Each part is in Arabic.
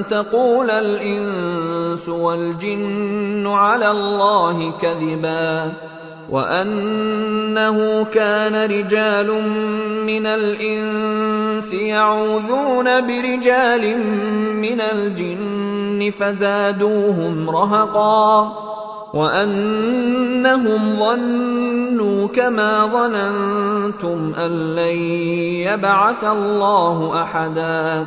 تقول الإنس والجن على الله كذبا وأنه كان رجال من الإنس يعوذون برجال من الجن فزادوهم رهقا وأنهم ظنوا كما ظننتم أن لن يبعث الله أحدا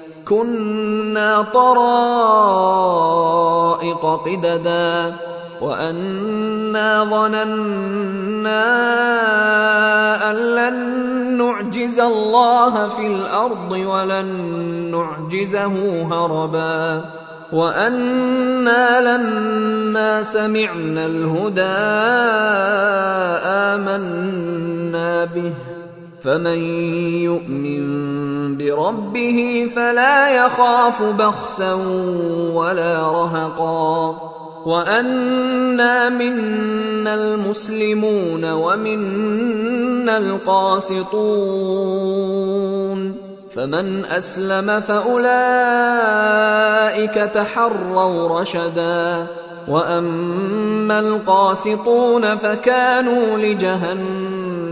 كنا طرائق قددا وأنا ظننا أن لن نعجز الله في الأرض ولن نعجزه هربا وأنا لما سمعنا الهدى آمنا به فمن يؤمن بربه فلا يخاف بخسا ولا رهقا. وأنا منا المسلمون ومنا القاسطون. فمن أسلم فأولئك تحروا رشدا. وأما القاسطون فكانوا لجهنم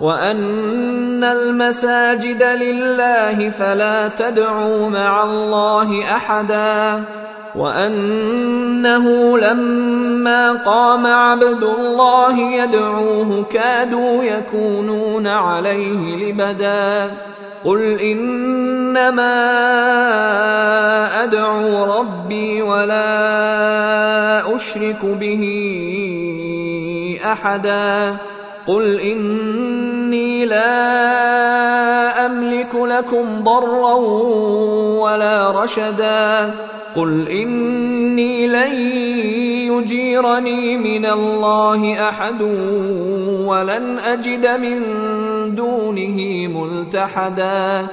وان المساجد لله فلا تدعوا مع الله احدا وانه لما قام عبد الله يدعوه كادوا يكونون عليه لبدا قل انما ادعو ربي ولا اشرك به احدا قل إني لا أملك لكم ضرا ولا رشدا. قل إني لن يجيرني من الله أحد ولن أجد من دونه ملتحدا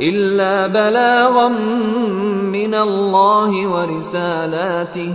إلا بلاغا من الله ورسالاته.